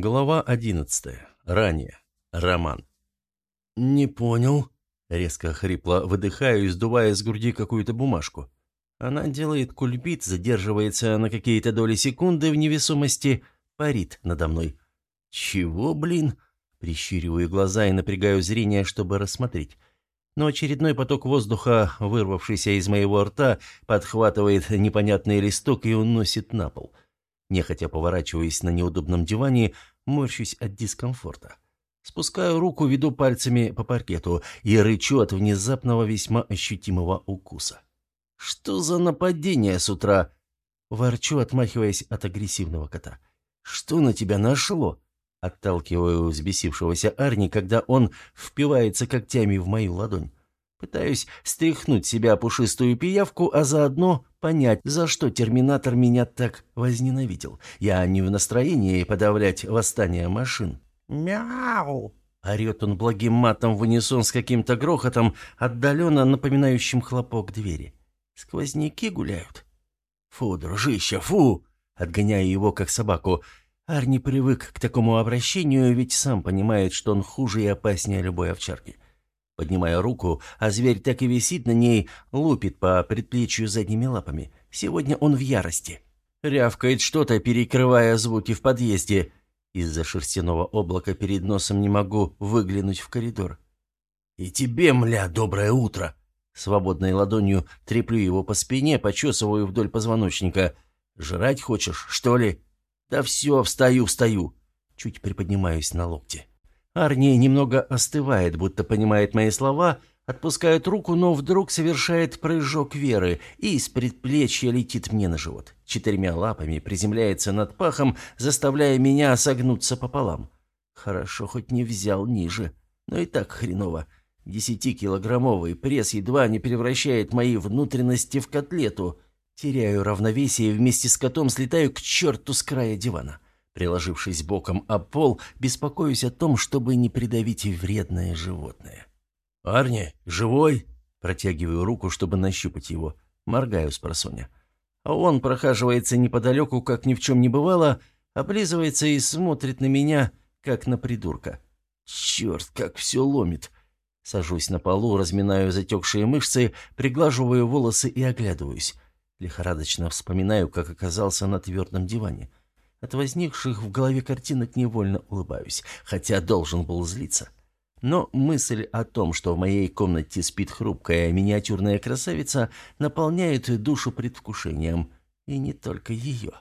Глава одиннадцатая. Ранее. Роман. «Не понял». Резко хрипло выдыхаю и сдувая с груди какую-то бумажку. Она делает кульбит, задерживается на какие-то доли секунды в невесомости, парит надо мной. «Чего, блин?» Прищуриваю глаза и напрягаю зрение, чтобы рассмотреть. Но очередной поток воздуха, вырвавшийся из моего рта, подхватывает непонятный листок и уносит на пол. — Нехотя поворачиваясь на неудобном диване, морщусь от дискомфорта. Спускаю руку, веду пальцами по паркету и рычу от внезапного весьма ощутимого укуса. «Что за нападение с утра?» Ворчу, отмахиваясь от агрессивного кота. «Что на тебя нашло?» Отталкиваю взбесившегося Арни, когда он впивается когтями в мою ладонь. Пытаюсь стряхнуть себя пушистую пиявку, а заодно понять, за что терминатор меня так возненавидел. Я не в настроении подавлять восстание машин. «Мяу!» — орет он благим матом в унисон с каким-то грохотом, отдаленно напоминающим хлопок двери. «Сквозняки гуляют?» «Фу, дружище, фу!» — отгоняя его, как собаку. Арни привык к такому обращению, ведь сам понимает, что он хуже и опаснее любой овчарки. — Поднимая руку, а зверь так и висит на ней, лупит по предплечью задними лапами. Сегодня он в ярости. Рявкает что-то, перекрывая звуки в подъезде. Из-за шерстяного облака перед носом не могу выглянуть в коридор. «И тебе, мля, доброе утро!» Свободной ладонью треплю его по спине, почесываю вдоль позвоночника. «Жрать хочешь, что ли?» «Да все, встаю, встаю!» Чуть приподнимаюсь на локте. Арни немного остывает, будто понимает мои слова, отпускает руку, но вдруг совершает прыжок веры и из предплечья летит мне на живот. Четырьмя лапами приземляется над пахом, заставляя меня согнуться пополам. Хорошо, хоть не взял ниже, но и так хреново. Десятикилограммовый пресс едва не превращает мои внутренности в котлету. Теряю равновесие и вместе с котом слетаю к черту с края дивана. Приложившись боком о пол, беспокоюсь о том, чтобы не придавить вредное животное. «Арни, живой?» Протягиваю руку, чтобы нащупать его. Моргаю с просоня. А он прохаживается неподалеку, как ни в чем не бывало, облизывается и смотрит на меня, как на придурка. «Черт, как все ломит!» Сажусь на полу, разминаю затекшие мышцы, приглаживаю волосы и оглядываюсь. Лихорадочно вспоминаю, как оказался на твердом диване. От возникших в голове картинок невольно улыбаюсь, хотя должен был злиться. Но мысль о том, что в моей комнате спит хрупкая миниатюрная красавица, наполняет душу предвкушением. И не только ее.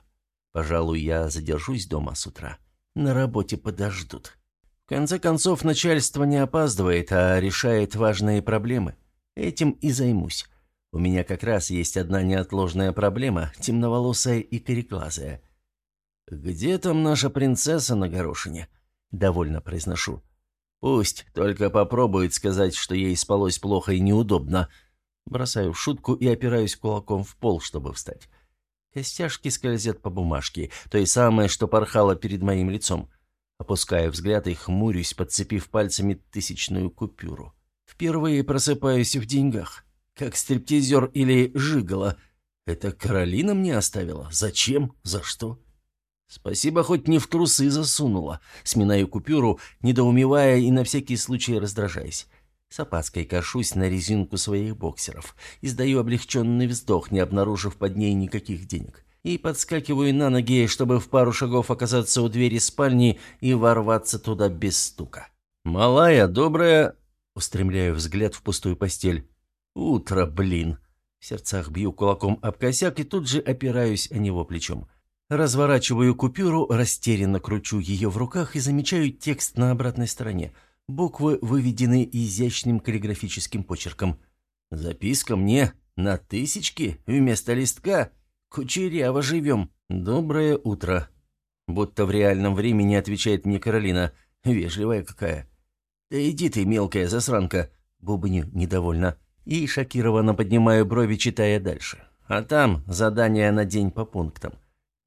Пожалуй, я задержусь дома с утра. На работе подождут. В конце концов, начальство не опаздывает, а решает важные проблемы. Этим и займусь. У меня как раз есть одна неотложная проблема, темноволосая и кореглазая. «Где там наша принцесса на горошине?» — довольно произношу. «Пусть только попробует сказать, что ей спалось плохо и неудобно». Бросаю в шутку и опираюсь кулаком в пол, чтобы встать. Костяшки скользят по бумажке, то и самое, что порхало перед моим лицом. Опускаю взгляд и хмурюсь, подцепив пальцами тысячную купюру. Впервые просыпаюсь в деньгах. Как стриптизер или жигало. Это Каролина мне оставила? Зачем? За что? Спасибо, хоть не в трусы засунула. Сминаю купюру, недоумевая и на всякий случай раздражаясь. С опаской кашусь на резинку своих боксеров. Издаю облегченный вздох, не обнаружив под ней никаких денег. И подскакиваю на ноги, чтобы в пару шагов оказаться у двери спальни и ворваться туда без стука. «Малая, добрая...» Устремляю взгляд в пустую постель. «Утро, блин!» В сердцах бью кулаком об косяк и тут же опираюсь о него плечом. Разворачиваю купюру, растерянно кручу ее в руках и замечаю текст на обратной стороне. Буквы выведены изящным каллиграфическим почерком. «Записка мне на тысячки вместо листка. Кучеряво живем. Доброе утро». Будто в реальном времени отвечает мне Каролина. Вежливая какая. «Да иди ты, мелкая засранка!» Бубню недовольно. И шокированно поднимаю брови, читая дальше. А там задание на день по пунктам.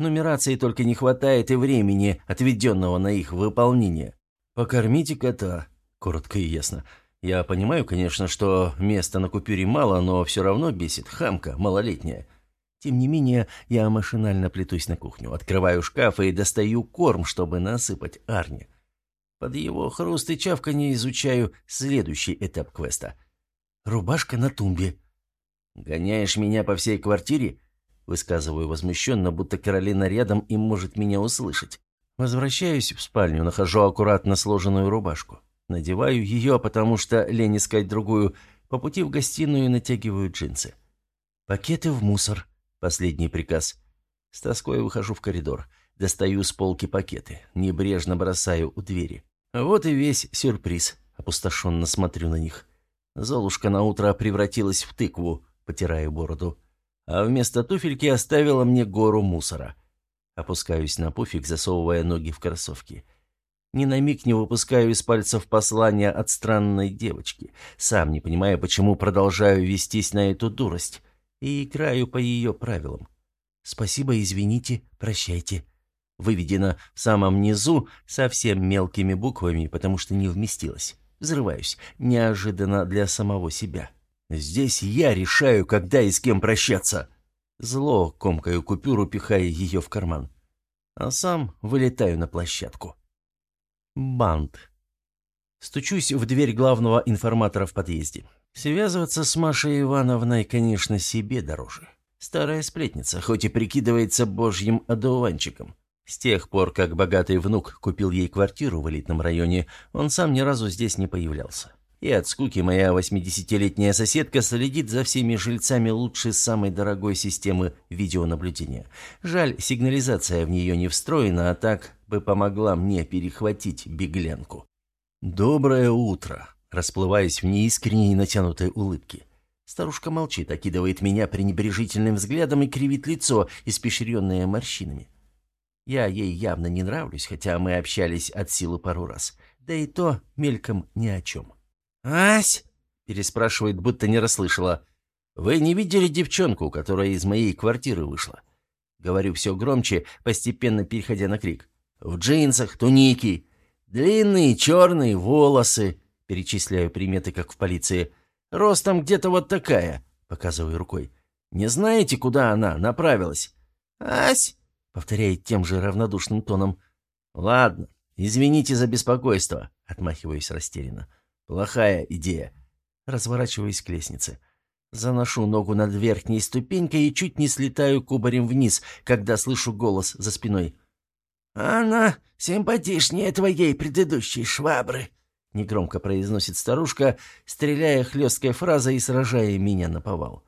Нумерации только не хватает и времени, отведенного на их выполнение. «Покормите кота», — коротко и ясно. «Я понимаю, конечно, что места на купюре мало, но все равно бесит. Хамка, малолетняя. Тем не менее, я машинально плетусь на кухню, открываю шкаф и достаю корм, чтобы насыпать Арне. Под его хруст и чавканье изучаю следующий этап квеста. Рубашка на тумбе. «Гоняешь меня по всей квартире?» Высказываю возмущенно, будто Каролина рядом и может меня услышать. Возвращаюсь в спальню, нахожу аккуратно сложенную рубашку. Надеваю ее, потому что лень искать другую. По пути в гостиную натягиваю джинсы. «Пакеты в мусор», — последний приказ. С тоской выхожу в коридор. Достаю с полки пакеты. Небрежно бросаю у двери. Вот и весь сюрприз. Опустошенно смотрю на них. Золушка на утро превратилась в тыкву, потирая бороду. А вместо туфельки оставила мне гору мусора. Опускаюсь на пуфик, засовывая ноги в кроссовки. Ни на миг не выпускаю из пальцев послания от странной девочки. Сам не понимая, почему продолжаю вестись на эту дурость. И играю по ее правилам. «Спасибо, извините, прощайте», выведено в самом низу совсем мелкими буквами, потому что не вместилось. Взрываюсь, неожиданно для самого себя. Здесь я решаю, когда и с кем прощаться. Зло комкаю купюру, пихая ее в карман. А сам вылетаю на площадку. Банд. Стучусь в дверь главного информатора в подъезде. Связываться с Машей Ивановной, конечно, себе дороже. Старая сплетница, хоть и прикидывается божьим одуванчиком. С тех пор, как богатый внук купил ей квартиру в элитном районе, он сам ни разу здесь не появлялся. И от скуки моя 80-летняя соседка следит за всеми жильцами лучше самой дорогой системы видеонаблюдения. Жаль, сигнализация в нее не встроена, а так бы помогла мне перехватить беглянку. «Доброе утро!» расплываясь в неискренней натянутой улыбке. Старушка молчит, окидывает меня пренебрежительным взглядом и кривит лицо, испещренное морщинами. Я ей явно не нравлюсь, хотя мы общались от силы пару раз. Да и то мельком ни о чем. «Ась?» — переспрашивает, будто не расслышала. «Вы не видели девчонку, которая из моей квартиры вышла?» Говорю все громче, постепенно переходя на крик. «В джинсах, туники, длинные черные волосы», перечисляю приметы, как в полиции. «Ростом где-то вот такая», — показываю рукой. «Не знаете, куда она направилась?» «Ась!» Повторяет тем же равнодушным тоном. «Ладно, извините за беспокойство», — отмахиваюсь растерянно. «Плохая идея». Разворачиваюсь к лестнице. Заношу ногу над верхней ступенькой и чуть не слетаю кубарем вниз, когда слышу голос за спиной. «Она симпатичнее твоей предыдущей швабры», — негромко произносит старушка, стреляя хлесткой фразой и сражая меня на повал.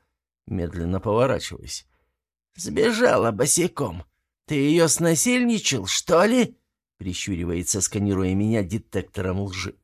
Медленно поворачиваюсь. «Сбежала босиком. «Ты ее снасильничал, что ли?» — прищуривается, сканируя меня детектором лжи.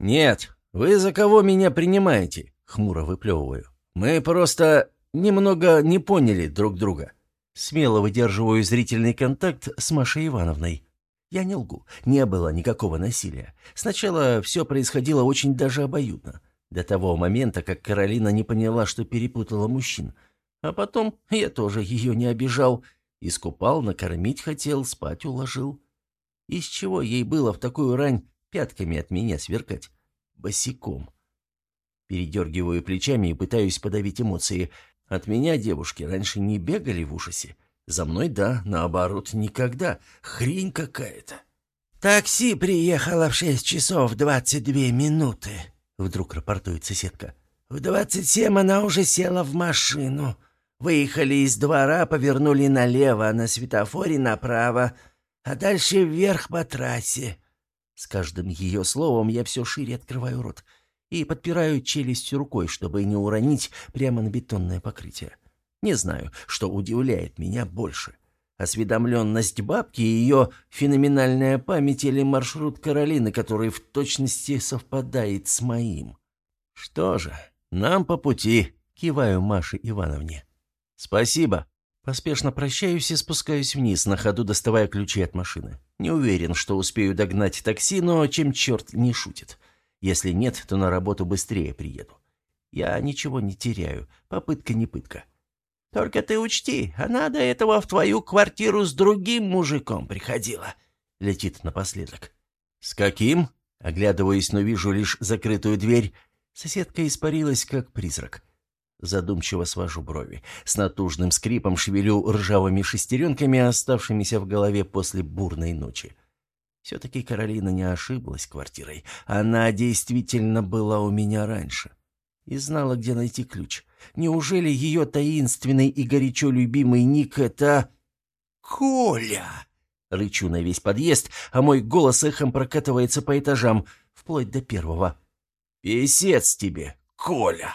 «Нет, вы за кого меня принимаете?» — хмуро выплевываю. «Мы просто немного не поняли друг друга». Смело выдерживаю зрительный контакт с Машей Ивановной. Я не лгу, не было никакого насилия. Сначала все происходило очень даже обоюдно. До того момента, как Каролина не поняла, что перепутала мужчин. А потом я тоже ее не обижал — Искупал, накормить хотел, спать уложил. Из чего ей было в такую рань пятками от меня сверкать? Босиком. Передергиваю плечами и пытаюсь подавить эмоции. От меня девушки раньше не бегали в ужасе. За мной, да, наоборот, никогда. Хрень какая-то. «Такси приехало в шесть часов двадцать две минуты», — вдруг рапортует соседка. «В двадцать семь она уже села в машину». Выехали из двора, повернули налево, на светофоре направо, а дальше вверх по трассе. С каждым ее словом я все шире открываю рот и подпираю челюстью рукой, чтобы не уронить прямо на бетонное покрытие. Не знаю, что удивляет меня больше. Осведомленность бабки и ее феноменальная память или маршрут Каролины, который в точности совпадает с моим. Что же, нам по пути, киваю Маше Ивановне. «Спасибо». Поспешно прощаюсь и спускаюсь вниз, на ходу доставая ключи от машины. Не уверен, что успею догнать такси, но чем черт не шутит. Если нет, то на работу быстрее приеду. Я ничего не теряю, попытка не пытка. «Только ты учти, она до этого в твою квартиру с другим мужиком приходила», — летит напоследок. «С каким?» — оглядываясь, но вижу лишь закрытую дверь. Соседка испарилась, как призрак. Задумчиво свожу брови. С натужным скрипом шевелю ржавыми шестеренками, оставшимися в голове после бурной ночи. Все-таки Каролина не ошиблась квартирой. Она действительно была у меня раньше. И знала, где найти ключ. Неужели ее таинственный и горячо любимый ник — это... «Коля!» Рычу на весь подъезд, а мой голос эхом прокатывается по этажам, вплоть до первого. «Песец тебе, Коля!»